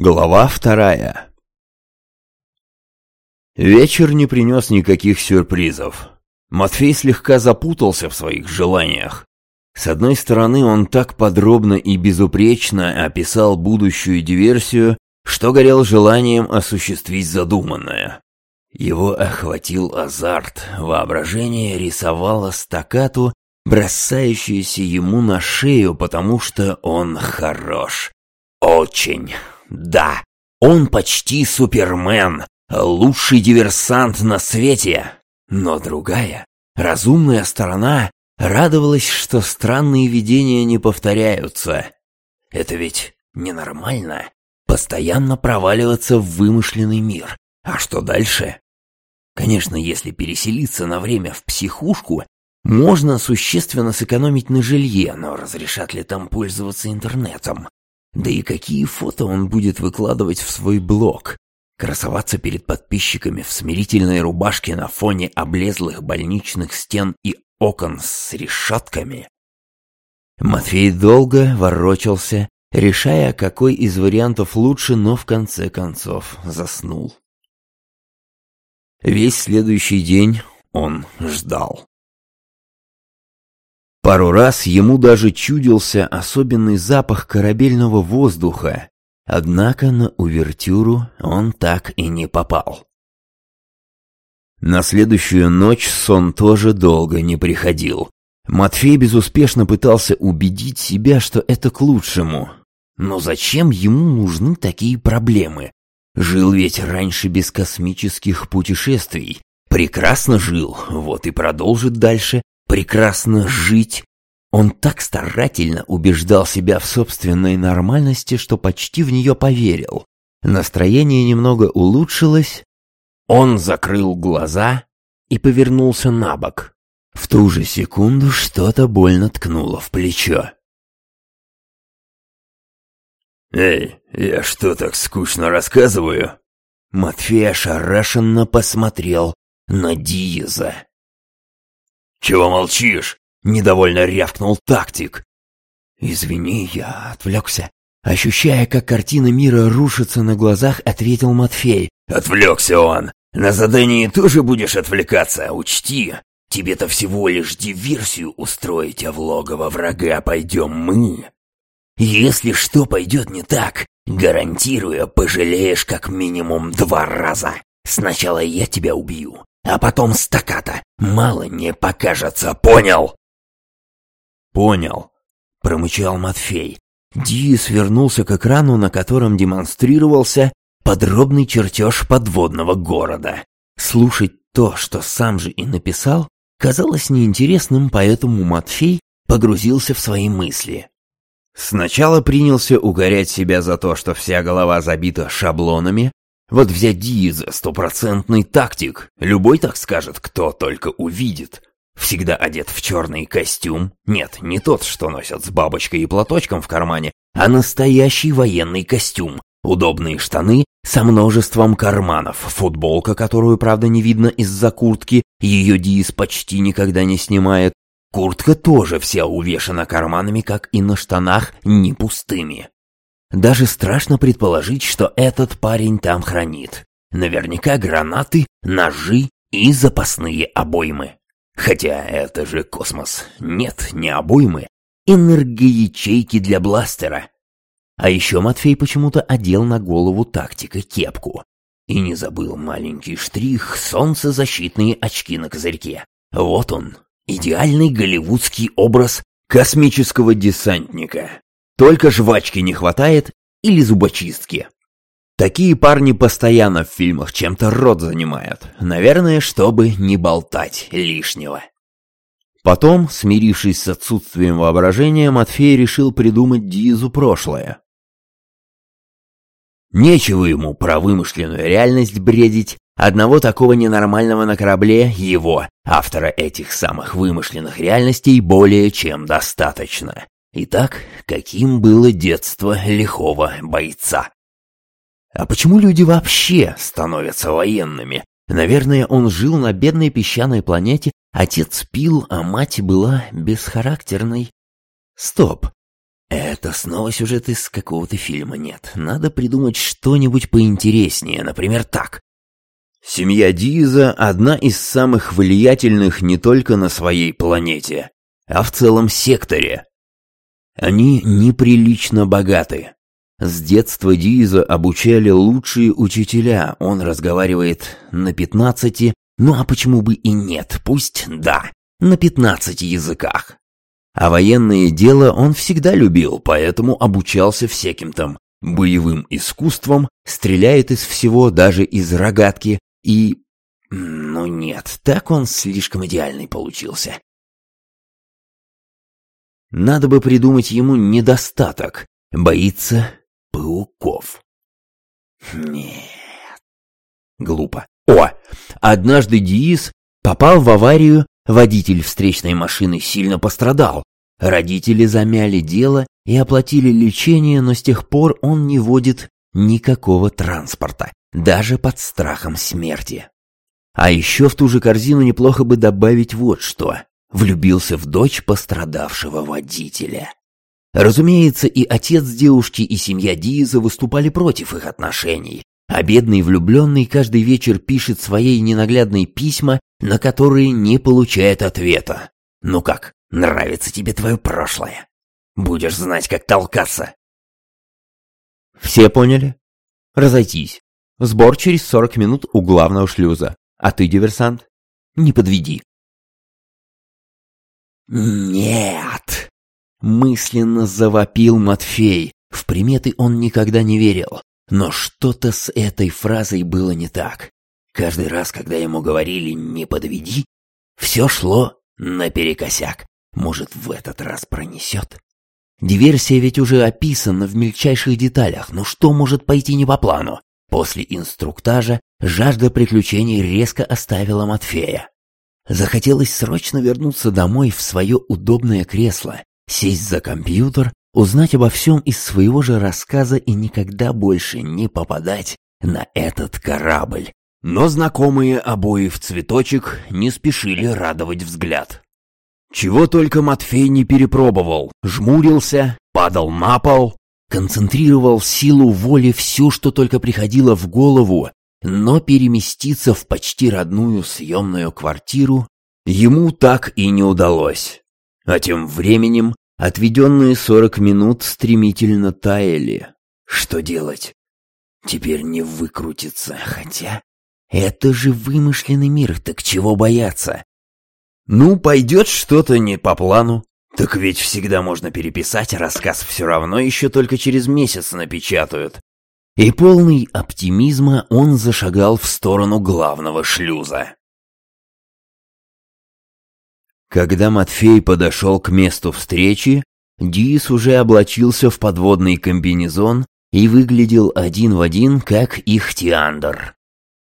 Глава вторая Вечер не принес никаких сюрпризов. Матфей слегка запутался в своих желаниях. С одной стороны, он так подробно и безупречно описал будущую диверсию, что горел желанием осуществить задуманное. Его охватил азарт, воображение рисовало стакату, бросающуюся ему на шею, потому что он хорош. Очень. Да, он почти Супермен, лучший диверсант на свете. Но другая, разумная сторона радовалась, что странные видения не повторяются. Это ведь ненормально. Постоянно проваливаться в вымышленный мир. А что дальше? Конечно, если переселиться на время в психушку, можно существенно сэкономить на жилье, но разрешат ли там пользоваться интернетом? Да и какие фото он будет выкладывать в свой блог? Красоваться перед подписчиками в смирительной рубашке на фоне облезлых больничных стен и окон с решетками? Матвей долго ворочался, решая, какой из вариантов лучше, но в конце концов заснул. Весь следующий день он ждал. Пару раз ему даже чудился особенный запах корабельного воздуха, однако на увертюру он так и не попал. На следующую ночь сон тоже долго не приходил. Матфей безуспешно пытался убедить себя, что это к лучшему. Но зачем ему нужны такие проблемы? Жил ведь раньше без космических путешествий. Прекрасно жил, вот и продолжит дальше, прекрасно жить. Он так старательно убеждал себя в собственной нормальности, что почти в нее поверил. Настроение немного улучшилось. Он закрыл глаза и повернулся на бок. В ту же секунду что-то больно ткнуло в плечо. «Эй, я что, так скучно рассказываю?» Матфей ошарашенно посмотрел на Диеза. «Чего молчишь?» — недовольно рявкнул тактик. «Извини, я отвлекся». Ощущая, как картина мира рушится на глазах, ответил Матфей. «Отвлекся он. На задании тоже будешь отвлекаться, учти. Тебе-то всего лишь диверсию устроить, а в логово врага пойдем мы. Если что пойдет не так, гарантирую, пожалеешь как минимум два раза. Сначала я тебя убью, а потом стаката. Мало не покажется, понял?» «Понял», — промычал Матфей. Диис вернулся к экрану, на котором демонстрировался подробный чертеж подводного города. Слушать то, что сам же и написал, казалось неинтересным, поэтому Матфей погрузился в свои мысли. Сначала принялся угорять себя за то, что вся голова забита шаблонами, вот взять Дииза, стопроцентный тактик. Любой так скажет, кто только увидит. Всегда одет в черный костюм. Нет, не тот, что носят с бабочкой и платочком в кармане, а настоящий военный костюм. Удобные штаны со множеством карманов, футболка, которую, правда, не видно из-за куртки, ее Дииз почти никогда не снимает. Куртка тоже вся увешана карманами, как и на штанах, не пустыми. Даже страшно предположить, что этот парень там хранит. Наверняка гранаты, ножи и запасные обоймы. Хотя это же космос. Нет, не обоймы. Энергоячейки для бластера. А еще Матфей почему-то одел на голову тактика кепку. И не забыл маленький штрих солнцезащитные очки на козырьке. Вот он, идеальный голливудский образ космического десантника. Только жвачки не хватает или зубочистки. Такие парни постоянно в фильмах чем-то рот занимают. Наверное, чтобы не болтать лишнего. Потом, смирившись с отсутствием воображения, Матфей решил придумать Дизу прошлое. Нечего ему про вымышленную реальность бредить. Одного такого ненормального на корабле, его, автора этих самых вымышленных реальностей, более чем достаточно. Итак, каким было детство лихого бойца? А почему люди вообще становятся военными? Наверное, он жил на бедной песчаной планете, отец пил, а мать была бесхарактерной. Стоп. Это снова сюжет из какого-то фильма нет. Надо придумать что-нибудь поинтереснее, например, так. Семья Диза – одна из самых влиятельных не только на своей планете, а в целом секторе. Они неприлично богаты. С детства Диза обучали лучшие учителя, он разговаривает на пятнадцати, ну а почему бы и нет, пусть да, на пятнадцати языках. А военное дело он всегда любил, поэтому обучался всяким там боевым искусствам, стреляет из всего, даже из рогатки, и... Ну нет, так он слишком идеальный получился. Надо бы придумать ему недостаток. Боится пауков. Нет. Глупо. О, однажды Диис попал в аварию, водитель встречной машины сильно пострадал. Родители замяли дело и оплатили лечение, но с тех пор он не водит никакого транспорта, даже под страхом смерти. А еще в ту же корзину неплохо бы добавить вот что. Влюбился в дочь пострадавшего водителя. Разумеется, и отец девушки, и семья Диза выступали против их отношений, а бедный влюбленный каждый вечер пишет своей ненаглядной письма, на которые не получает ответа. «Ну как, нравится тебе твое прошлое? Будешь знать, как толкаться!» «Все поняли? Разойтись. Сбор через сорок минут у главного шлюза. А ты, диверсант, не подведи». «Нет!» — мысленно завопил Матфей. В приметы он никогда не верил. Но что-то с этой фразой было не так. Каждый раз, когда ему говорили «не подведи», все шло наперекосяк. Может, в этот раз пронесет? Диверсия ведь уже описана в мельчайших деталях, но что может пойти не по плану? После инструктажа жажда приключений резко оставила Матфея. Захотелось срочно вернуться домой в свое удобное кресло, сесть за компьютер, узнать обо всем из своего же рассказа и никогда больше не попадать на этот корабль. Но знакомые обои в цветочек не спешили радовать взгляд. Чего только Матфей не перепробовал, жмурился, падал на пол, концентрировал силу воли все, что только приходило в голову, но переместиться в почти родную съемную квартиру ему так и не удалось. А тем временем отведенные сорок минут стремительно таяли. Что делать? Теперь не выкрутиться, хотя... Это же вымышленный мир, так чего бояться? Ну, пойдет что-то не по плану. Так ведь всегда можно переписать, рассказ все равно еще только через месяц напечатают и полный оптимизма он зашагал в сторону главного шлюза. Когда Матфей подошел к месту встречи, Дис уже облачился в подводный комбинезон и выглядел один в один, как их Тиандр.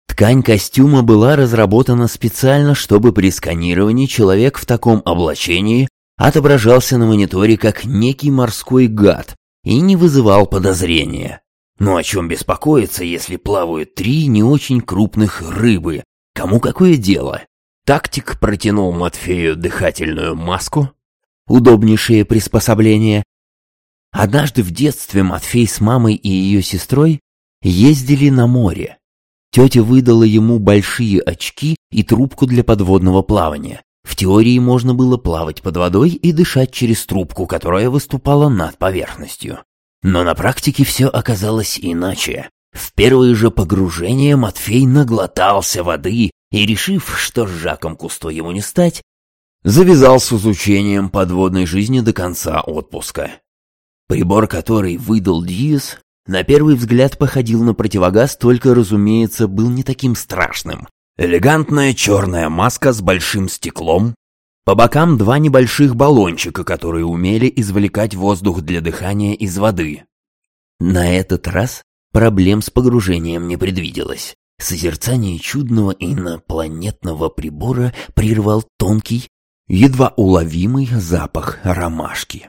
Ткань костюма была разработана специально, чтобы при сканировании человек в таком облачении отображался на мониторе как некий морской гад и не вызывал подозрения. Но о чем беспокоиться, если плавают три не очень крупных рыбы? Кому какое дело? Тактик протянул Матфею дыхательную маску. Удобнейшее приспособление. Однажды в детстве Матфей с мамой и ее сестрой ездили на море. Тетя выдала ему большие очки и трубку для подводного плавания. В теории можно было плавать под водой и дышать через трубку, которая выступала над поверхностью. Но на практике все оказалось иначе. В первое же погружение Матфей наглотался воды и, решив, что с Жаком Кусто ему не стать, завязал с изучением подводной жизни до конца отпуска. Прибор, который выдал Диас, на первый взгляд походил на противогаз, только, разумеется, был не таким страшным. Элегантная черная маска с большим стеклом, по бокам два небольших баллончика, которые умели извлекать воздух для дыхания из воды. На этот раз проблем с погружением не предвиделось. Созерцание чудного инопланетного прибора прервал тонкий, едва уловимый запах ромашки.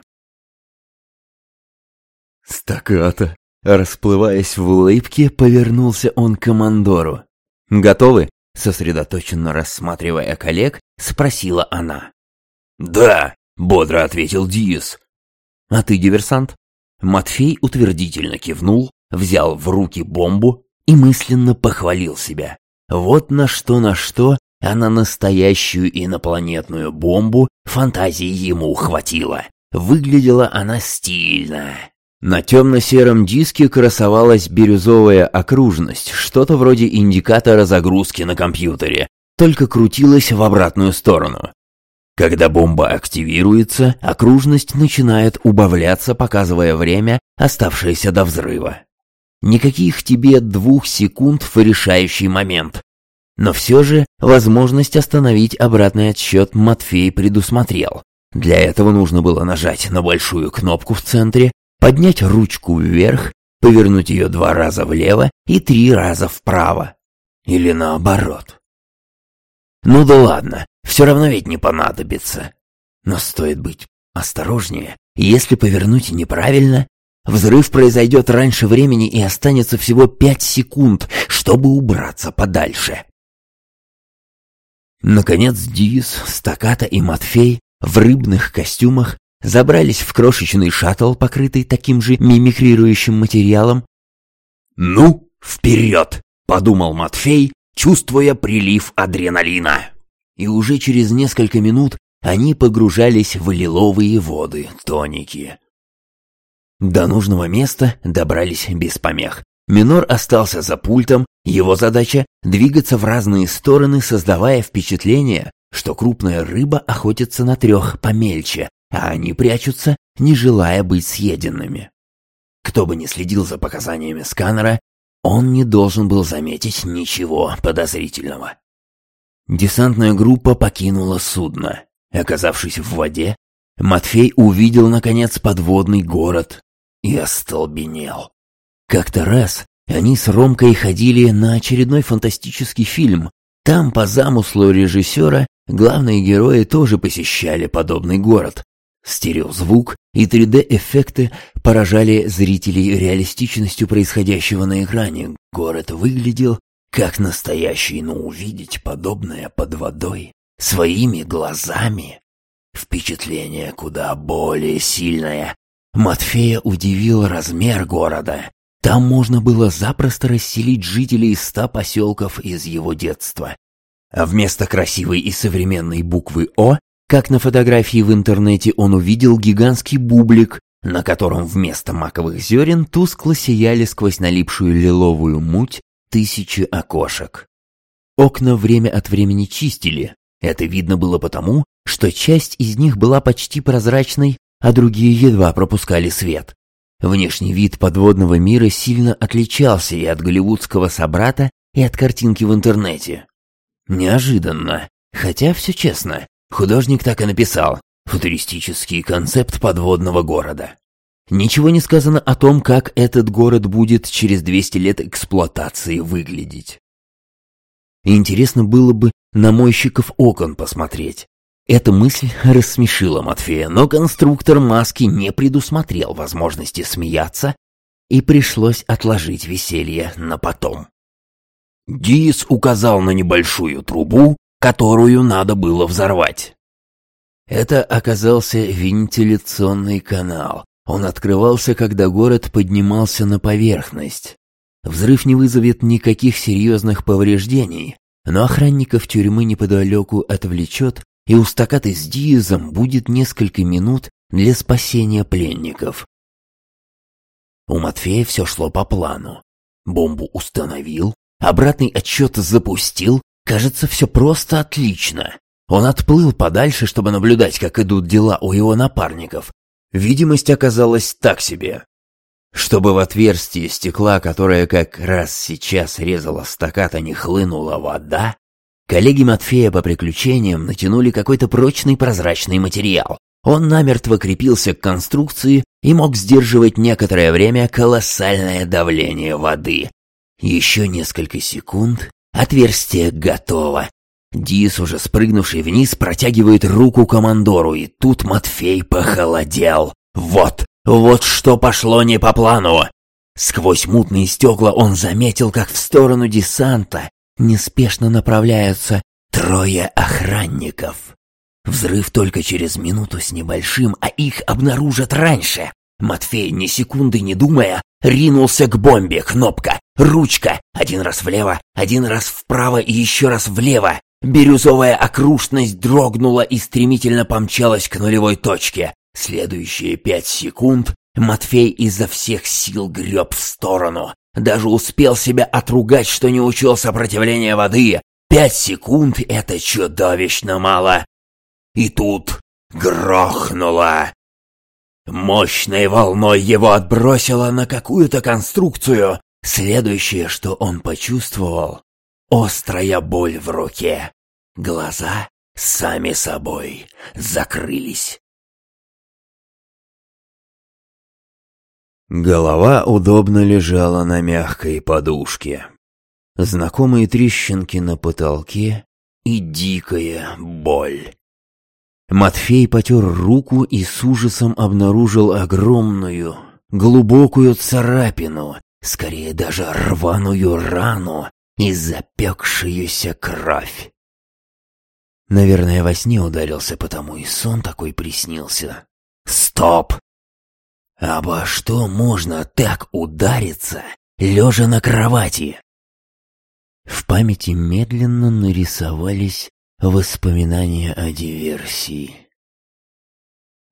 Стаката, расплываясь в улыбке, повернулся он к командору. «Готовы?» Сосредоточенно рассматривая коллег, спросила она. «Да», — бодро ответил Диас. А ты диверсант?» Матфей утвердительно кивнул, взял в руки бомбу и мысленно похвалил себя. Вот на что на что, а на настоящую инопланетную бомбу фантазии ему хватило. Выглядела она стильно. На темно-сером диске красовалась бирюзовая окружность, что-то вроде индикатора загрузки на компьютере, только крутилась в обратную сторону. Когда бомба активируется, окружность начинает убавляться, показывая время, оставшееся до взрыва. Никаких тебе двух секунд в решающий момент. Но все же возможность остановить обратный отсчет Матфей предусмотрел. Для этого нужно было нажать на большую кнопку в центре, поднять ручку вверх, повернуть ее два раза влево и три раза вправо. Или наоборот. Ну да ладно, все равно ведь не понадобится. Но стоит быть осторожнее. Если повернуть неправильно, взрыв произойдет раньше времени и останется всего пять секунд, чтобы убраться подальше. Наконец Диис, Стаката и Матфей в рыбных костюмах забрались в крошечный шаттл, покрытый таким же мимикрирующим материалом. «Ну, вперед!» — подумал Матфей, чувствуя прилив адреналина. И уже через несколько минут они погружались в лиловые воды тоники. До нужного места добрались без помех. Минор остался за пультом, его задача — двигаться в разные стороны, создавая впечатление, что крупная рыба охотится на трех помельче, а они прячутся, не желая быть съеденными. Кто бы ни следил за показаниями сканера, он не должен был заметить ничего подозрительного. Десантная группа покинула судно. Оказавшись в воде, Матфей увидел, наконец, подводный город и остолбенел. Как-то раз они с Ромкой ходили на очередной фантастический фильм. Там, по замыслу режиссера, главные герои тоже посещали подобный город. Стереозвук и 3D-эффекты поражали зрителей реалистичностью происходящего на экране. Город выглядел как настоящий, но увидеть подобное под водой своими глазами впечатление куда более сильное. Матфея удивил размер города. Там можно было запросто расселить жителей ста поселков из его детства. А вместо красивой и современной буквы «О», как на фотографии в интернете, он увидел гигантский бублик, на котором вместо маковых зерен тускло сияли сквозь налипшую лиловую муть тысячи окошек. Окна время от времени чистили. Это видно было потому, что часть из них была почти прозрачной, а другие едва пропускали свет. Внешний вид подводного мира сильно отличался и от голливудского собрата, и от картинки в интернете. Неожиданно, хотя все честно, художник так и написал «футуристический концепт подводного города». Ничего не сказано о том, как этот город будет через 200 лет эксплуатации выглядеть. Интересно было бы на мойщиков окон посмотреть. Эта мысль рассмешила Матфея, но конструктор маски не предусмотрел возможности смеяться, и пришлось отложить веселье на потом. Диис указал на небольшую трубу, которую надо было взорвать. Это оказался вентиляционный канал. Он открывался, когда город поднимался на поверхность. Взрыв не вызовет никаких серьезных повреждений, но охранников тюрьмы неподалеку отвлечет и у стакаты с Диезом будет несколько минут для спасения пленников. У Матфея все шло по плану. Бомбу установил, обратный отсчет запустил, кажется, все просто отлично. Он отплыл подальше, чтобы наблюдать, как идут дела у его напарников. Видимость оказалась так себе. Чтобы в отверстие стекла, которое как раз сейчас резала стаката, не хлынула вода, Коллеги Матфея по приключениям натянули какой-то прочный прозрачный материал. Он намертво крепился к конструкции и мог сдерживать некоторое время колоссальное давление воды. Еще несколько секунд, отверстие готово. Дис, уже спрыгнувший вниз, протягивает руку командору, и тут Матфей похолодел. Вот, вот что пошло не по плану. Сквозь мутные стекла он заметил, как в сторону десанта неспешно направляются трое охранников. Взрыв только через минуту с небольшим, а их обнаружат раньше. Матфей, ни секунды не думая, ринулся к бомбе. Кнопка, ручка. Один раз влево, один раз вправо и еще раз влево. Бирюзовая окружность дрогнула и стремительно помчалась к нулевой точке. Следующие пять секунд Матфей изо всех сил греб в сторону. Даже успел себя отругать, что не учел сопротивления воды. Пять секунд — это чудовищно мало. И тут грохнуло. Мощной волной его отбросило на какую-то конструкцию. Следующее, что он почувствовал — острая боль в руке. Глаза сами собой закрылись. Голова удобно лежала на мягкой подушке. Знакомые трещинки на потолке и дикая боль. Матфей потер руку и с ужасом обнаружил огромную, глубокую царапину, скорее даже рваную рану и запекшуюся кровь. Наверное, во сне ударился, потому и сон такой приснился. Стоп! Обо что можно так удариться, лежа на кровати? В памяти медленно нарисовались воспоминания о диверсии.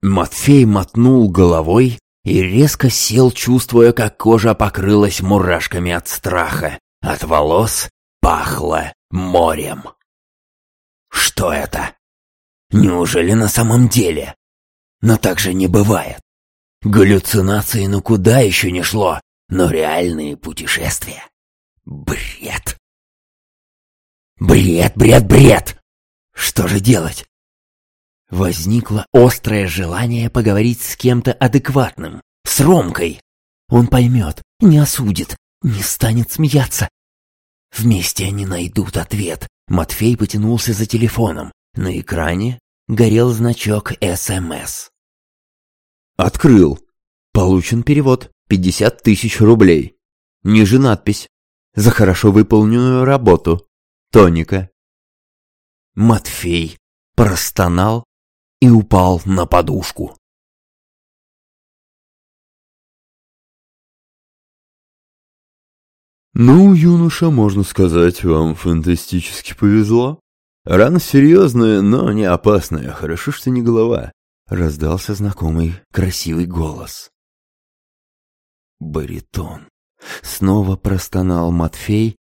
Матфей мотнул головой и резко сел, чувствуя, как кожа покрылась мурашками от страха. От волос пахло морем. Что это? Неужели на самом деле? Но так же не бывает. Галлюцинации ну куда еще не шло, но реальные путешествия. Бред. Бред, бред, бред! Что же делать? Возникло острое желание поговорить с кем-то адекватным, с Ромкой. Он поймет, не осудит, не станет смеяться. Вместе они найдут ответ. Матфей потянулся за телефоном. На экране горел значок СМС. Открыл. Получен перевод. 50 тысяч рублей. Ниже надпись. За хорошо выполненную работу. Тоника. Матфей простонал и упал на подушку. «Ну, юноша, можно сказать, вам фантастически повезло. Рана серьезная, но не опасная. Хорошо, что не голова», — раздался знакомый красивый голос. Баритон. Снова простонал Матфей.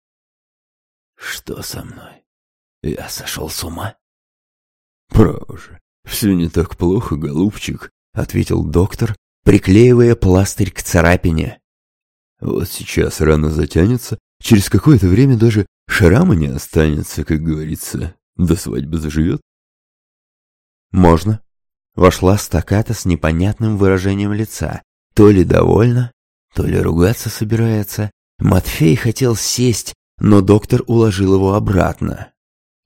«Что со мной? Я сошел с ума?» «Право все не так плохо, голубчик», — ответил доктор, приклеивая пластырь к царапине. Вот сейчас рана затянется, через какое-то время даже шрама не останется, как говорится, до свадьбы заживет. Можно. Вошла стаката с непонятным выражением лица. То ли довольна, то ли ругаться собирается. Матфей хотел сесть, но доктор уложил его обратно.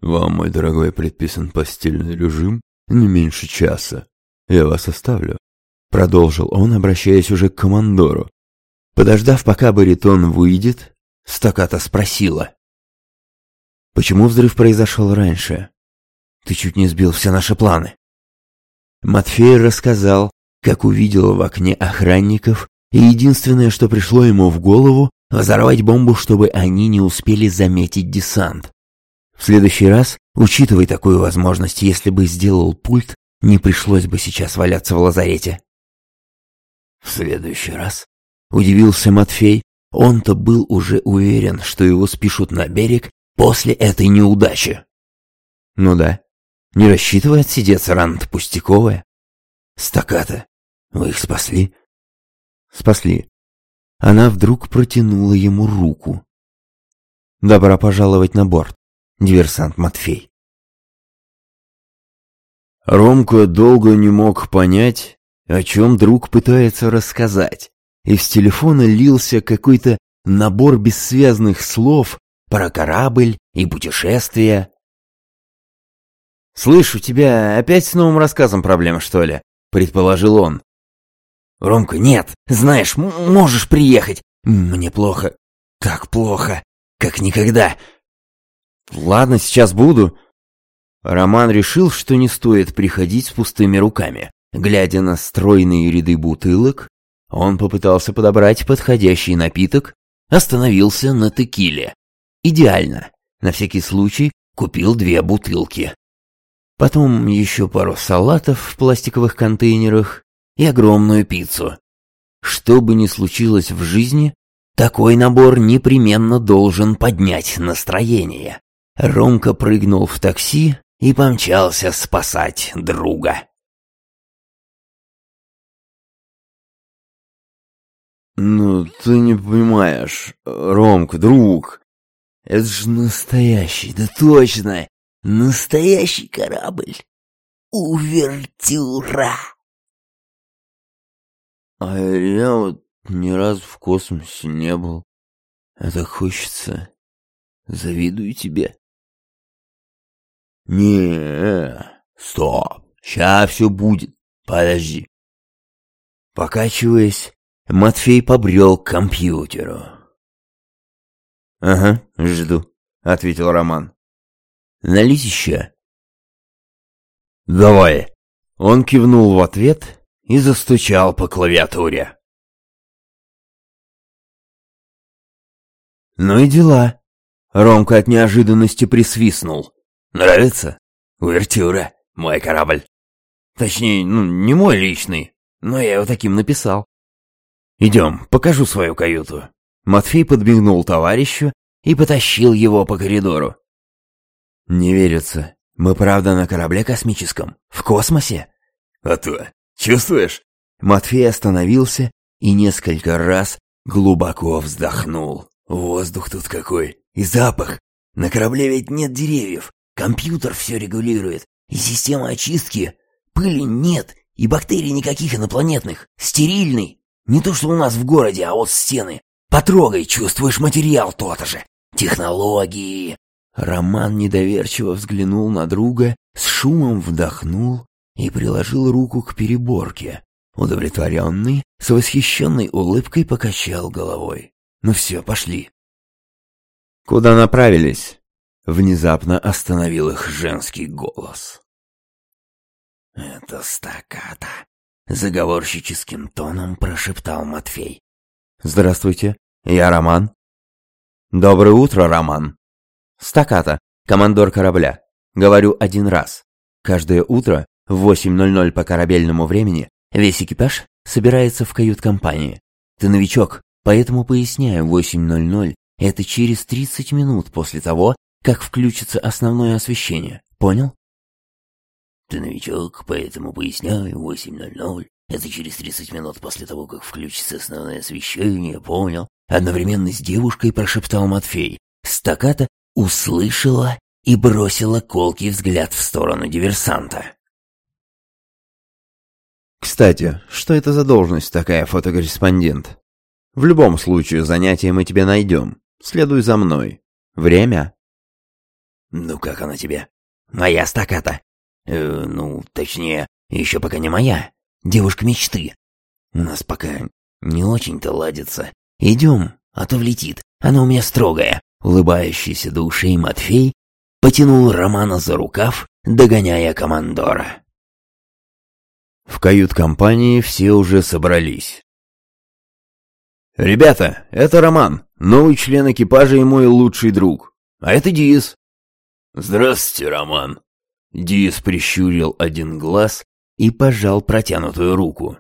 «Вам, мой дорогой, предписан постельный режим не меньше часа. Я вас оставлю», — продолжил он, обращаясь уже к командору. Подождав, пока баритон выйдет, стаката спросила. «Почему взрыв произошел раньше? Ты чуть не сбил все наши планы». Матфей рассказал, как увидел в окне охранников, и единственное, что пришло ему в голову, взорвать бомбу, чтобы они не успели заметить десант. В следующий раз, учитывай такую возможность, если бы сделал пульт, не пришлось бы сейчас валяться в лазарете. В следующий раз Удивился Матфей. Он-то был уже уверен, что его спишут на берег после этой неудачи. Ну да, не рассчитывай отсидеться рано-то пустяковая. Стаката, вы их спасли? Спасли. Она вдруг протянула ему руку. Добро пожаловать на борт, диверсант Матфей. Ромка долго не мог понять, о чем друг пытается рассказать из телефона лился какой-то набор бессвязных слов про корабль и путешествия. «Слышь, у тебя опять с новым рассказом проблема, что ли?» — предположил он. «Ромка, нет, знаешь, можешь приехать. Мне плохо, так плохо, как никогда. Ладно, сейчас буду. Роман решил, что не стоит приходить с пустыми руками. Глядя на стройные ряды бутылок, он попытался подобрать подходящий напиток, остановился на текиле. Идеально. На всякий случай купил две бутылки. Потом еще пару салатов в пластиковых контейнерах и огромную пиццу. Что бы ни случилось в жизни, такой набор непременно должен поднять настроение. Ромка прыгнул в такси и помчался спасать друга. «Ну, ты не понимаешь, Ромка, друг, это же настоящий, да точно, настоящий корабль. Увертюра!» «А я вот ни разу в космосе не был. Это хочется. Завидую тебе». «Не, стоп, сейчас все будет, подожди». Покачиваясь, Матфей побрел к компьютеру. «Ага, жду», — ответил Роман. «Налить еще?» «Давай!» Он кивнул в ответ и застучал по клавиатуре. «Ну и дела!» Ромка от неожиданности присвистнул. «Нравится? Увертюра, мой корабль. Точнее, ну, не мой личный, но я его таким написал. Идем, покажу свою каюту». Матфей подмигнул товарищу и потащил его по коридору. «Не верится. Мы правда на корабле космическом? В космосе?» «А то. Чувствуешь?» Матфей остановился и несколько раз глубоко вздохнул. «Воздух тут какой! И запах! На корабле ведь нет деревьев, Компьютер все регулирует, и система очистки. Пыли нет, и бактерий никаких инопланетных. Стерильный. Не то, что у нас в городе, а вот стены. Потрогай, чувствуешь материал тот же. Технологии. Роман недоверчиво взглянул на друга, с шумом вдохнул и приложил руку к переборке. Удовлетворенный, с восхищенной улыбкой покачал головой. «Ну все, пошли». «Куда направились?» Внезапно остановил их женский голос. «Это стаката», — заговорщическим тоном прошептал Матфей. «Здравствуйте, я Роман». «Доброе утро, Роман». «Стаката, командор корабля. Говорю один раз. Каждое утро в 8.00 по корабельному времени весь экипаж собирается в кают-компании. Ты новичок, поэтому поясняю, 8.00 — это через 30 минут после того, как включится основное освещение. Понял? Ты новичок, поэтому поясняю, 8.00. Это через 30 минут после того, как включится основное освещение, понял? Одновременно с девушкой прошептал Матфей. Стаката услышала и бросила колкий взгляд в сторону диверсанта. «Кстати, что это за должность такая, фотокорреспондент? В любом случае, занятие мы тебе найдем. Следуй за мной. Время?» «Ну как она тебе?» «Моя стаката». Э, «Ну, точнее, еще пока не моя. Девушка мечты. У нас пока не очень-то ладится. Идем, а то влетит. Она у меня строгая». Улыбающийся до ушей Матфей потянул Романа за рукав, догоняя командора. В кают-компании все уже собрались. «Ребята, это Роман, новый член экипажа и мой лучший друг. А это Диз, «Здравствуйте, Роман!» Диас прищурил один глаз и пожал протянутую руку.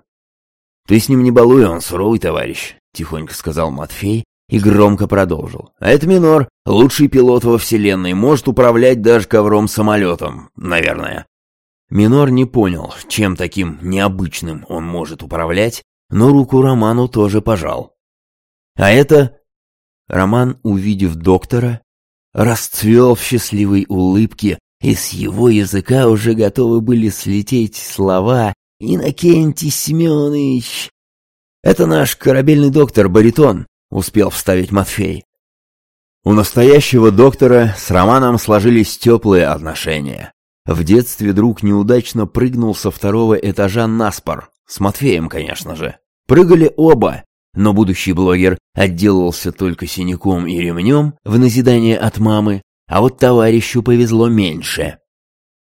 «Ты с ним не балуй, он суровый товарищ», — тихонько сказал Матфей и громко продолжил. «А это Минор, лучший пилот во вселенной, может управлять даже ковром-самолетом, наверное». Минор не понял, чем таким необычным он может управлять, но руку Роману тоже пожал. «А это...» Роман, увидев доктора, расцвел в счастливой улыбке, и с его языка уже готовы были слететь слова «Иннокентий Семенович». «Это наш корабельный доктор Баритон», — успел вставить Матфей. У настоящего доктора с Романом сложились теплые отношения. В детстве друг неудачно прыгнул со второго этажа на спор, с Матфеем, конечно же. Прыгали оба, но будущий блогер отделался только синяком и ремнем в назидание от мамы, а вот товарищу повезло меньше.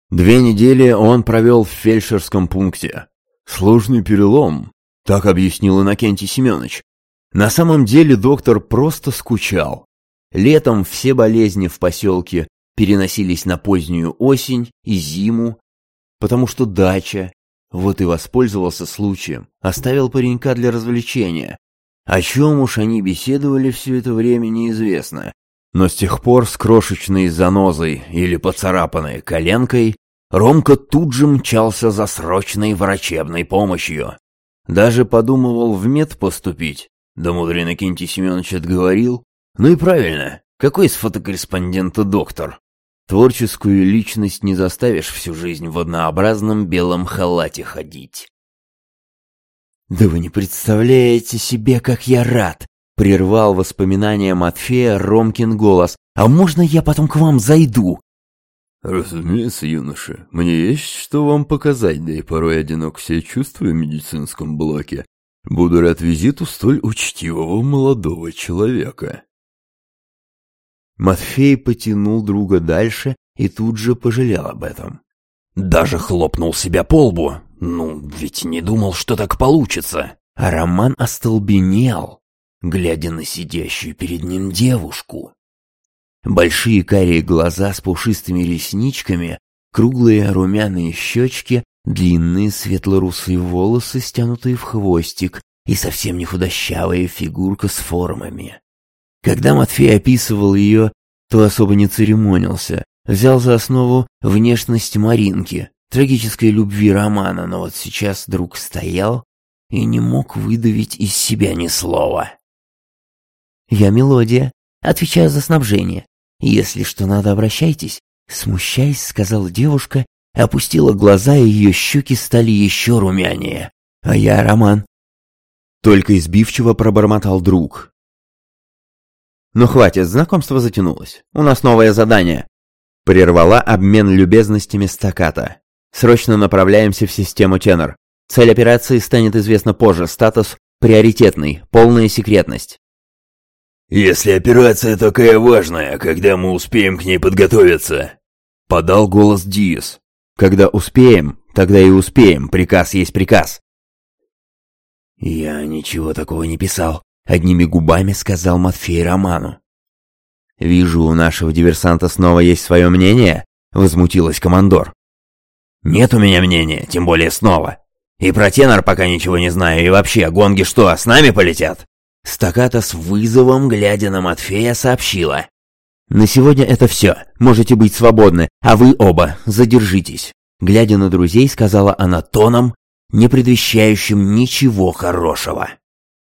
Две недели он провел в фельдшерском пункте. Сложный перелом, так объяснил Иннокентий Семенович. На самом деле доктор просто скучал. Летом все болезни в поселке переносились на позднюю осень и зиму, потому что дача, вот и воспользовался случаем, оставил паренька для развлечения. О чем уж они беседовали все это время, неизвестно. Но с тех пор с крошечной занозой или поцарапанной коленкой Ромка тут же мчался за срочной врачебной помощью. Даже подумывал в мед поступить. Да мудрый Накинтий Семенович отговорил. Ну и правильно, какой из фотокорреспондента доктор? Творческую личность не заставишь всю жизнь в однообразном белом халате ходить. «Да вы не представляете себе, как я рад!» — прервал воспоминания Матфея Ромкин голос. «А можно я потом к вам зайду?» «Разумеется, юноша, мне есть что вам показать, да и порой одинок все чувствую в медицинском блоке. Буду рад визиту столь учтивого молодого человека». Матфей потянул друга дальше и тут же пожалел об этом. Даже хлопнул себя по лбу. Ну, ведь не думал, что так получится. А Роман остолбенел, глядя на сидящую перед ним девушку. Большие карие глаза с пушистыми ресничками, круглые румяные щечки, длинные светло-русые волосы, стянутые в хвостик, и совсем не худощавая фигурка с формами. Когда Матфей описывал ее, то особо не церемонился, взял за основу внешность Маринки, трагической любви романа, но вот сейчас друг стоял и не мог выдавить из себя ни слова. «Я мелодия, отвечаю за снабжение. Если что надо, обращайтесь», — смущаясь, сказала девушка, опустила глаза, и ее щеки стали еще румянее. «А я Роман». Только избивчиво пробормотал друг, «Ну хватит, знакомство затянулось. У нас новое задание». Прервала обмен любезностями стаката. «Срочно направляемся в систему Тенор. Цель операции станет известна позже. Статус приоритетный, полная секретность». «Если операция такая важная, когда мы успеем к ней подготовиться?» Подал голос Диас. «Когда успеем, тогда и успеем. Приказ есть приказ». «Я ничего такого не писал», Одними губами сказал Матфей Роману. «Вижу, у нашего диверсанта снова есть свое мнение», — возмутилась командор. «Нет у меня мнения, тем более снова. И про тенор пока ничего не знаю, и вообще, гонги что, с нами полетят?» Стаката с вызовом, глядя на Матфея, сообщила. «На сегодня это все. Можете быть свободны, а вы оба задержитесь». Глядя на друзей, сказала она тоном, не предвещающим ничего хорошего.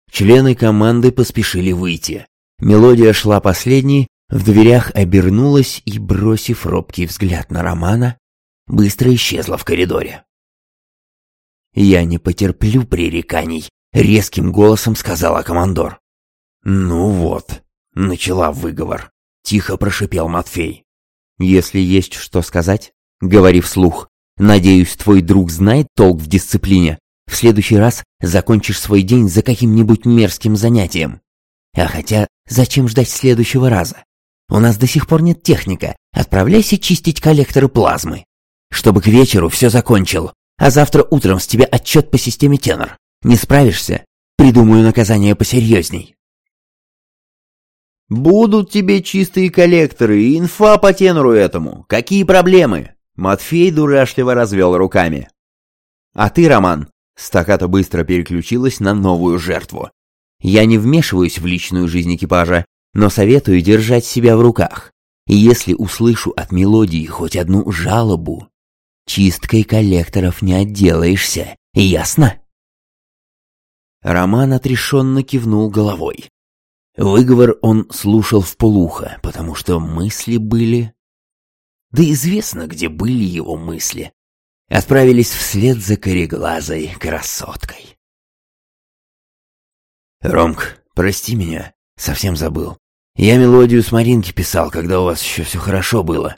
Члены команды поспешили выйти. Мелодия шла последней, в дверях обернулась и, бросив робкий взгляд на Романа, быстро исчезла в коридоре. «Я не потерплю пререканий», — резким голосом сказала командор. «Ну вот», — начала выговор, — тихо прошипел Матфей. «Если есть что сказать, говори вслух. Надеюсь, твой друг знает толк в дисциплине. В следующий раз закончишь свой день за каким-нибудь мерзким занятием. А хотя, зачем ждать следующего раза? У нас до сих пор нет техника. Отправляйся чистить коллекторы плазмы. Чтобы к вечеру все закончил. А завтра утром с тебя отчет по системе тенор. Не справишься? Придумаю наказание посерьезней. «Будут тебе чистые коллекторы и инфа по тенору этому. Какие проблемы?» Матфей дурашливо развел руками. «А ты, Роман, Стаката быстро переключилась на новую жертву. Я не вмешиваюсь в личную жизнь экипажа, но советую держать себя в руках. И если услышу от мелодии хоть одну жалобу, чисткой коллекторов не отделаешься, ясно? Роман отрешенно кивнул головой. Выговор он слушал в полухо, потому что мысли были... Да известно, где были его мысли отправились вслед за кореглазой красоткой. «Ромк, прости меня, совсем забыл. Я мелодию с Маринки писал, когда у вас еще все хорошо было.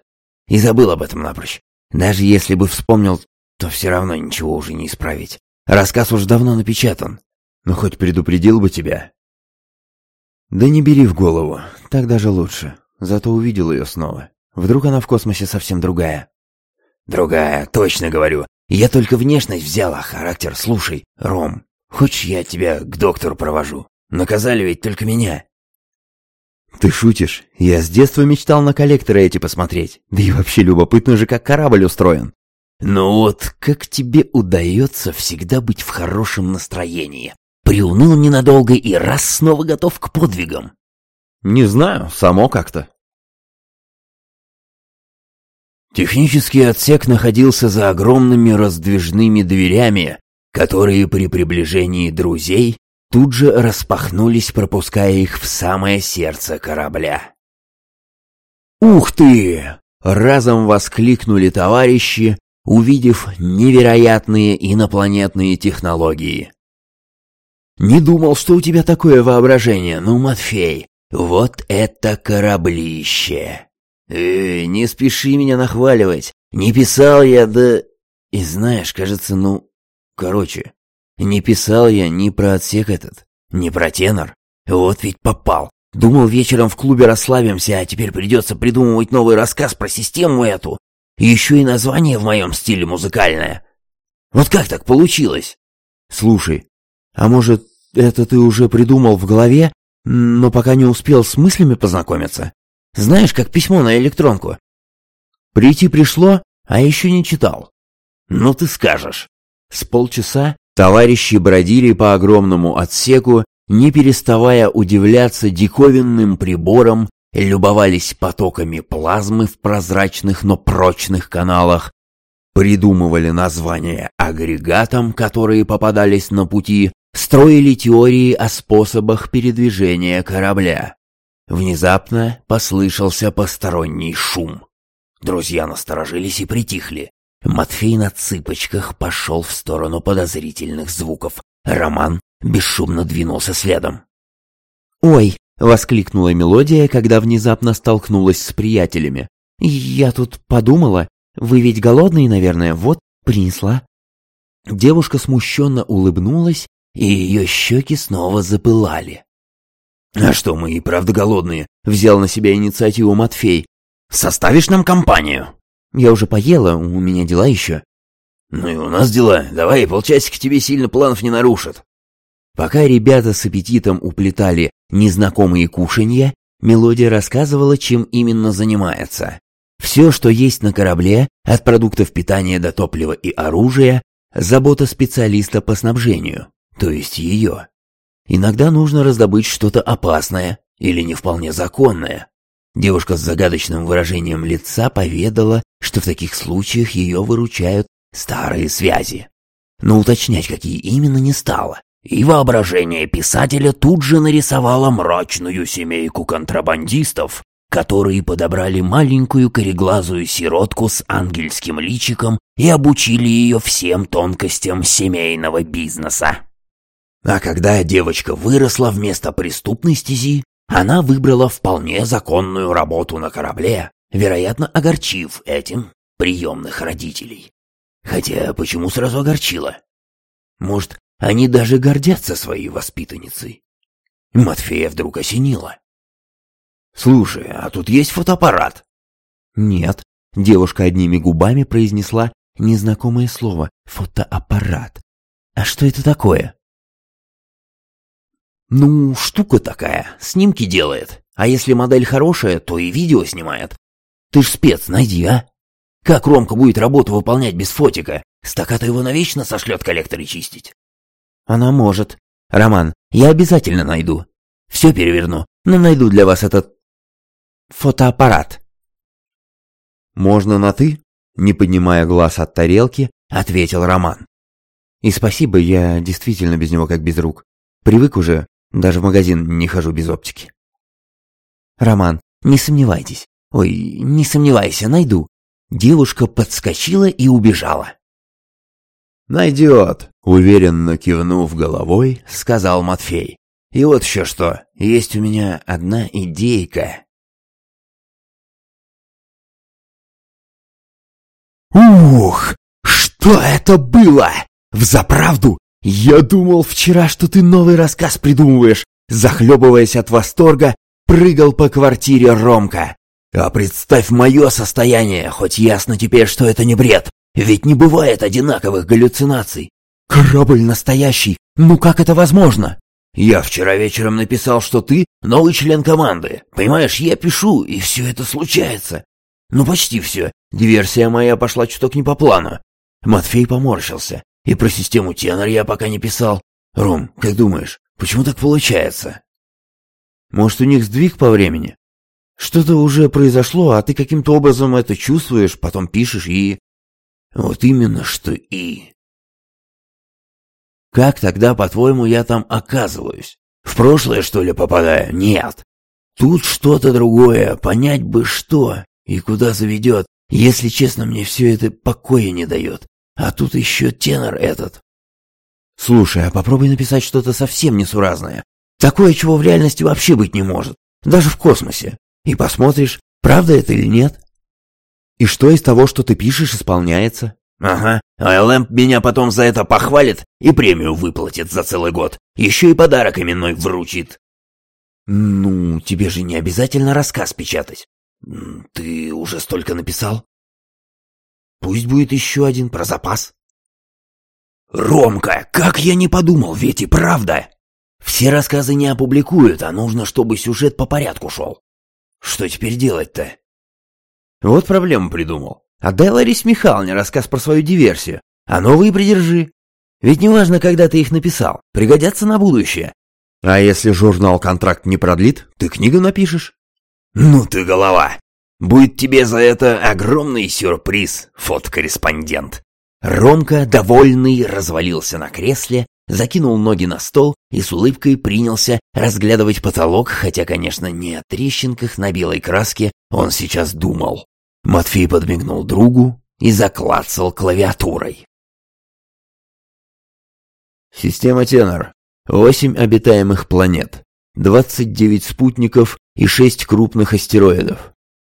И забыл об этом напрочь. Даже если бы вспомнил, то все равно ничего уже не исправить. Рассказ уж давно напечатан. Но хоть предупредил бы тебя». «Да не бери в голову, так даже лучше. Зато увидел ее снова. Вдруг она в космосе совсем другая». Другая, точно говорю. Я только внешность взял, а характер, слушай, Ром, хочешь я тебя к доктору провожу? Наказали ведь только меня. Ты шутишь? Я с детства мечтал на коллекторы эти посмотреть. Да и вообще любопытно же, как корабль устроен. Ну вот, как тебе удается всегда быть в хорошем настроении? Приуныл ненадолго и раз снова готов к подвигам. Не знаю, само как-то. Технический отсек находился за огромными раздвижными дверями, которые при приближении друзей тут же распахнулись, пропуская их в самое сердце корабля. «Ух ты!» — разом воскликнули товарищи, увидев невероятные инопланетные технологии. «Не думал, что у тебя такое воображение, ну, Матфей, вот это кораблище!» «Э, не спеши меня нахваливать, не писал я, да...» И знаешь, кажется, ну... Короче, не писал я ни про отсек этот, ни про тенор. Вот ведь попал. Думал, вечером в клубе расслабимся, а теперь придется придумывать новый рассказ про систему эту. Еще и название в моем стиле музыкальное. Вот как так получилось? Слушай, а может, это ты уже придумал в голове, но пока не успел с мыслями познакомиться? Знаешь, как письмо на электронку? Прийти пришло, а еще не читал. Ну ты скажешь. С полчаса товарищи бродили по огромному отсеку, не переставая удивляться диковинным приборам любовались потоками плазмы в прозрачных, но прочных каналах, придумывали названия агрегатам, которые попадались на пути, строили теории о способах передвижения корабля. Внезапно послышался посторонний шум. Друзья насторожились и притихли. Матфей на цыпочках пошел в сторону подозрительных звуков. Роман бесшумно двинулся следом. «Ой!» — воскликнула мелодия, когда внезапно столкнулась с приятелями. «Я тут подумала, вы ведь голодные, наверное, вот, принесла». Девушка смущенно улыбнулась, и ее щеки снова запылали. «А что, мы и правда голодные?» — взял на себя инициативу Матфей. «Составишь нам компанию?» «Я уже поела, у меня дела еще». «Ну и у нас дела. Давай, полчасика тебе сильно планов не нарушат». Пока ребята с аппетитом уплетали незнакомые кушанья, мелодия рассказывала, чем именно занимается. Все, что есть на корабле, от продуктов питания до топлива и оружия, забота специалиста по снабжению, то есть ее. Иногда нужно раздобыть что-то опасное или не вполне законное. Девушка с загадочным выражением лица поведала, что в таких случаях ее выручают старые связи. Но уточнять, какие именно, не стала. И воображение писателя тут же нарисовало мрачную семейку контрабандистов, которые подобрали маленькую кореглазую сиротку с ангельским личиком и обучили ее всем тонкостям семейного бизнеса. А когда девочка выросла вместо преступной стези, она выбрала вполне законную работу на корабле, вероятно, огорчив этим приемных родителей. Хотя почему сразу огорчила? Может, они даже гордятся своей воспитанницей. Матфея вдруг осенила. «Слушай, а тут есть фотоаппарат?» «Нет», — девушка одними губами произнесла незнакомое слово «фотоаппарат». «А что это такое?» «Ну, штука такая, снимки делает. А если модель хорошая, то и видео снимает. Ты ж спец, найди, а? Как Ромка будет работу выполнять без фотика? Стаката его навечно сошлет коллекторы чистить». Она может. Роман, я обязательно найду. Все переверну, но найду для вас этот... фотоаппарат. Можно на «ты»? Не поднимая глаз от тарелки, ответил Роман. И спасибо, я действительно без него как без рук. Привык уже, даже в магазин не хожу без оптики. Роман, не сомневайтесь. Ой, не сомневайся, найду. Девушка подскочила и убежала. «Найдет», — уверенно кивнув головой, сказал Матфей. «И вот еще что, есть у меня одна идейка». «Ух, что это было? Взаправду? Я думал вчера, что ты новый рассказ придумываешь!» Захлебываясь от восторга, прыгал по квартире Ромка. А представь мое состояние, хоть ясно теперь, что это не бред. Ведь не бывает одинаковых галлюцинаций. Корабль настоящий. Ну как это возможно? Я вчера вечером написал, что ты новый член команды. Понимаешь, я пишу, и все это случается. Ну почти все. Диверсия моя пошла чуток не по плану. Матфей поморщился. И про систему тенор я пока не писал. Ром, как думаешь, почему так получается? Может, у них сдвиг по времени? Что-то уже произошло, а ты каким-то образом это чувствуешь, потом пишешь и... Вот именно что и... Как тогда, по-твоему, я там оказываюсь? В прошлое, что ли, попадаю? Нет. Тут что-то другое, понять бы что и куда заведет. Если честно, мне все это покоя не дает. А тут еще тенор этот. Слушай, а попробуй написать что-то совсем несуразное. Такое, чего в реальности вообще быть не может. Даже в космосе. И посмотришь, правда это или нет. И что из того, что ты пишешь, исполняется? Ага, а Лэмп меня потом за это похвалит и премию выплатит за целый год. Еще и подарок именной вручит. Ну, тебе же не обязательно рассказ печатать. Ты уже столько написал? Пусть будет еще один про запас. Ромка, как я не подумал, ведь и правда. Все рассказы не опубликуют, а нужно, чтобы сюжет по порядку шел. Что теперь делать-то? Вот проблему придумал. Отдай Ларисе Михайловне рассказ про свою диверсию, а новые придержи. Ведь неважно, когда ты их написал, пригодятся на будущее. А если журнал контракт не продлит, ты книгу напишешь. Ну ты голова. Будет тебе за это огромный сюрприз, фотокорреспондент. Ромка, довольный, развалился на кресле, закинул ноги на стол и с улыбкой принялся разглядывать потолок, хотя, конечно, не о трещинках на белой краске он сейчас думал. Матфей подмигнул другу и заклацал клавиатурой. Система Тенор. Восемь обитаемых планет, двадцать девять спутников и шесть крупных астероидов.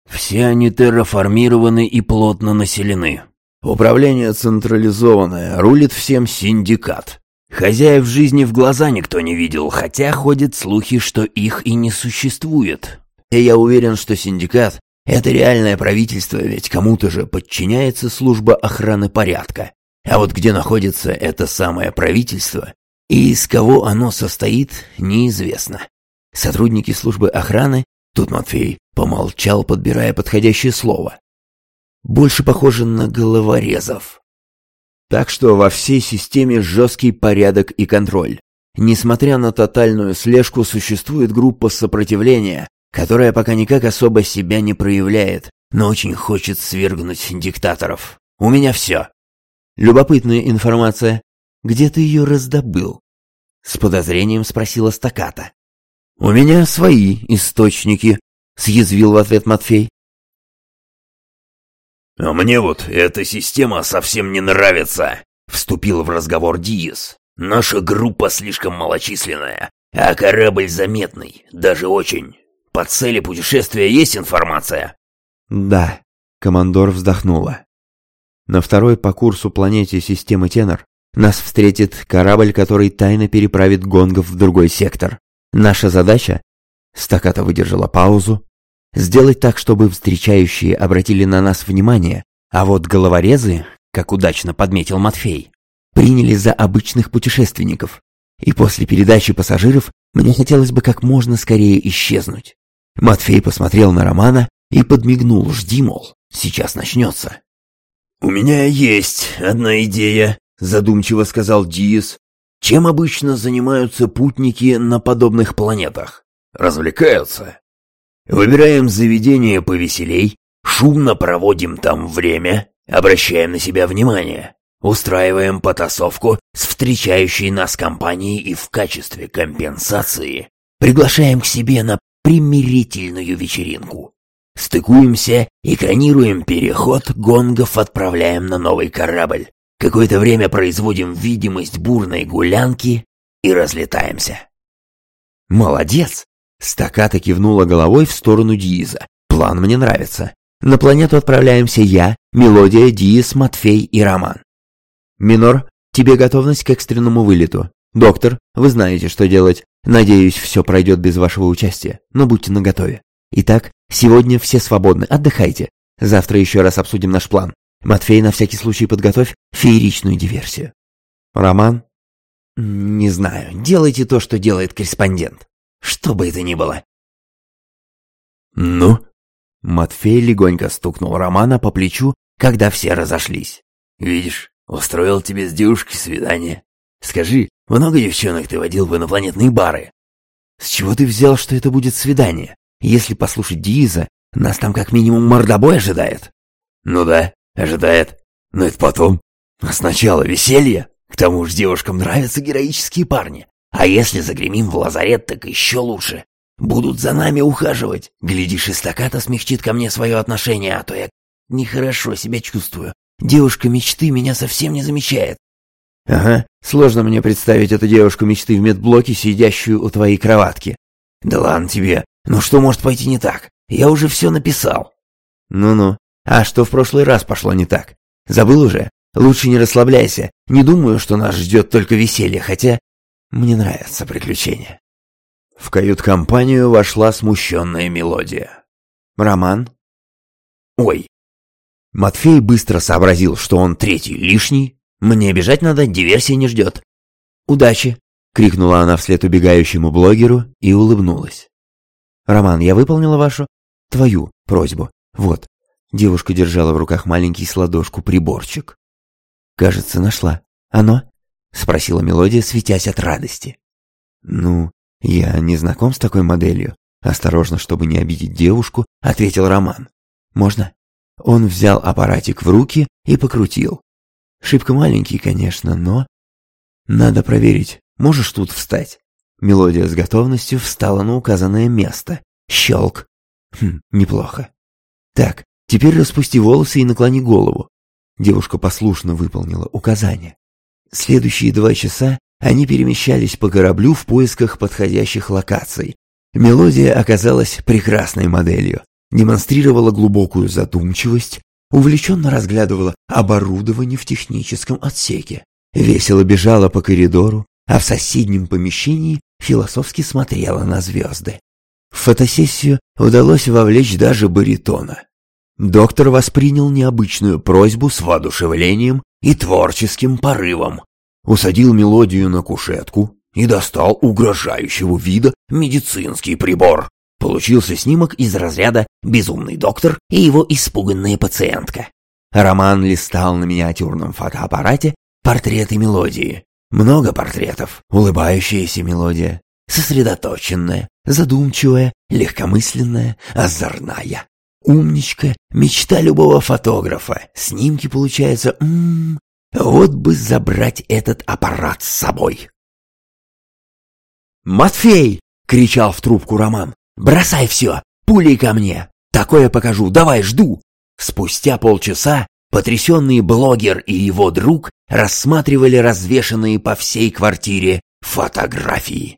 Все они терраформированы и плотно населены. Управление централизованное, рулит всем синдикат. Хозяев жизни в глаза никто не видел, хотя ходят слухи, что их и не существует. И я уверен, что синдикат — это реальное правительство, ведь кому-то же подчиняется служба охраны порядка. А вот где находится это самое правительство и из кого оно состоит, неизвестно. Сотрудники службы охраны, тут Матфей помолчал, подбирая подходящее слово, больше похожи на головорезов. Так что во всей системе жесткий порядок и контроль. Несмотря на тотальную слежку, существует группа сопротивления, которая пока никак особо себя не проявляет, но очень хочет свергнуть диктаторов. У меня все. Любопытная информация. Где ты ее раздобыл? С подозрением спросила стаката. У меня свои источники, съязвил в ответ Матфей. «А мне вот эта система совсем не нравится», — вступил в разговор Диес. «Наша группа слишком малочисленная, а корабль заметный, даже очень. По цели путешествия есть информация?» «Да», — командор вздохнула. «На второй по курсу планете системы Тенор нас встретит корабль, который тайно переправит гонгов в другой сектор. Наша задача...» Стаката выдержала паузу, Сделать так, чтобы встречающие обратили на нас внимание, а вот головорезы, как удачно подметил Матфей, приняли за обычных путешественников. И после передачи пассажиров мне хотелось бы как можно скорее исчезнуть. Матфей посмотрел на Романа и подмигнул, жди, мол, сейчас начнется. «У меня есть одна идея», — задумчиво сказал Диес. «Чем обычно занимаются путники на подобных планетах? Развлекаются. Выбираем заведение повеселей, шумно проводим там время, обращаем на себя внимание, устраиваем потасовку с встречающей нас компанией и в качестве компенсации приглашаем к себе на примирительную вечеринку. Стыкуемся, экранируем переход, гонгов отправляем на новый корабль. Какое-то время производим видимость бурной гулянки и разлетаемся. Молодец! Стаката кивнула головой в сторону Дииза. «План мне нравится. На планету отправляемся я, Мелодия, Дииз, Матфей и Роман. Минор, тебе готовность к экстренному вылету. Доктор, вы знаете, что делать. Надеюсь, все пройдет без вашего участия, но будьте наготове. Итак, сегодня все свободны, отдыхайте. Завтра еще раз обсудим наш план. Матфей, на всякий случай подготовь фееричную диверсию. Роман? Не знаю, делайте то, что делает корреспондент. Что бы это ни было. Ну? Матфей легонько стукнул Романа по плечу, когда все разошлись. Видишь, устроил тебе с девушкой свидание. Скажи, много девчонок ты водил в инопланетные бары? С чего ты взял, что это будет свидание? Если послушать Дииза, нас там как минимум мордобой ожидает. Ну да, ожидает. Но это потом. А сначала веселье. К тому же девушкам нравятся героические парни. А если загремим в лазарет, так еще лучше. Будут за нами ухаживать. Глядишь, и стаката смягчит ко мне свое отношение, а то я нехорошо себя чувствую. Девушка мечты меня совсем не замечает. Ага, сложно мне представить эту девушку мечты в медблоке, сидящую у твоей кроватки. Да ладно тебе, ну что может пойти не так? Я уже все написал. Ну-ну, а что в прошлый раз пошло не так? Забыл уже? Лучше не расслабляйся. Не думаю, что нас ждет только веселье, хотя мне нравятся приключения. В кают-компанию вошла смущенная мелодия. Роман? Ой. Матфей быстро сообразил, что он третий лишний. Мне бежать надо, диверсия не ждет. Удачи! Крикнула она вслед убегающему блогеру и улыбнулась. Роман, я выполнила вашу... твою просьбу. Вот. Девушка держала в руках маленький с ладошку приборчик. Кажется, нашла. Оно? Спросила мелодия, светясь от радости. Ну, я не знаком с такой моделью. Осторожно, чтобы не обидеть девушку, ответил Роман. Можно? Он взял аппаратик в руки и покрутил. Шибко маленький, конечно, но... Надо проверить. Можешь тут встать? Мелодия с готовностью встала на указанное место. Щелк. Хм, неплохо. Так, теперь распусти волосы и наклони голову. Девушка послушно выполнила указание. Следующие два часа они перемещались по кораблю в поисках подходящих локаций. Мелодия оказалась прекрасной моделью, демонстрировала глубокую задумчивость, увлеченно разглядывала оборудование в техническом отсеке, весело бежала по коридору, а в соседнем помещении философски смотрела на звезды. В фотосессию удалось вовлечь даже баритона. Доктор воспринял необычную просьбу с воодушевлением и творческим порывом. Усадил мелодию на кушетку и достал угрожающего вида медицинский прибор. Получился снимок из разряда «Безумный доктор и его испуганная пациентка». Роман листал на миниатюрном фотоаппарате портреты мелодии. Много портретов, улыбающаяся мелодия, сосредоточенная, задумчивая, легкомысленная, озорная. Умничка, мечта любого фотографа. Снимки получаются... М -м, вот бы забрать этот аппарат с собой. «Матфей!» — кричал в трубку Роман. «Бросай все! Пулей ко мне! Такое покажу! Давай, жду!» Спустя полчаса потрясенный блогер и его друг рассматривали развешанные по всей квартире фотографии.